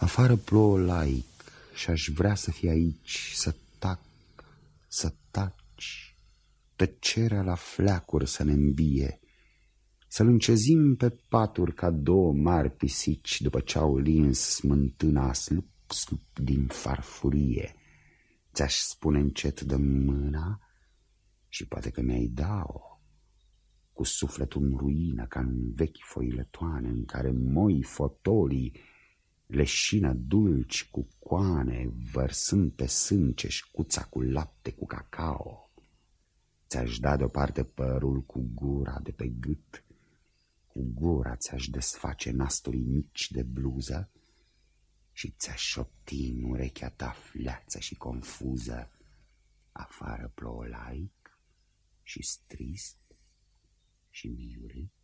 Afară plouă laic și aș vrea să fie aici, să tac, să taci, tăcerea la fleacuri să ne îmbie, să-l încezim pe paturi ca două mari pisici după ce au lins smântâna slup, slup din farfurie. Ți-aș spune încet de mâna și poate că mi-ai da-o cu sufletul în ruină ca în vechi foiletoane în care moi fotolii leșină dulci cu coane, vărsând pe sânceș cuța cu lapte cu cacao. Ți-aș da deoparte părul cu gura de pe gât, cu gura ți-aș desface nasturi mici de bluză și ți-aș șopti în urechea ta fleață și confuză, afară plouă laic și strist și miurit.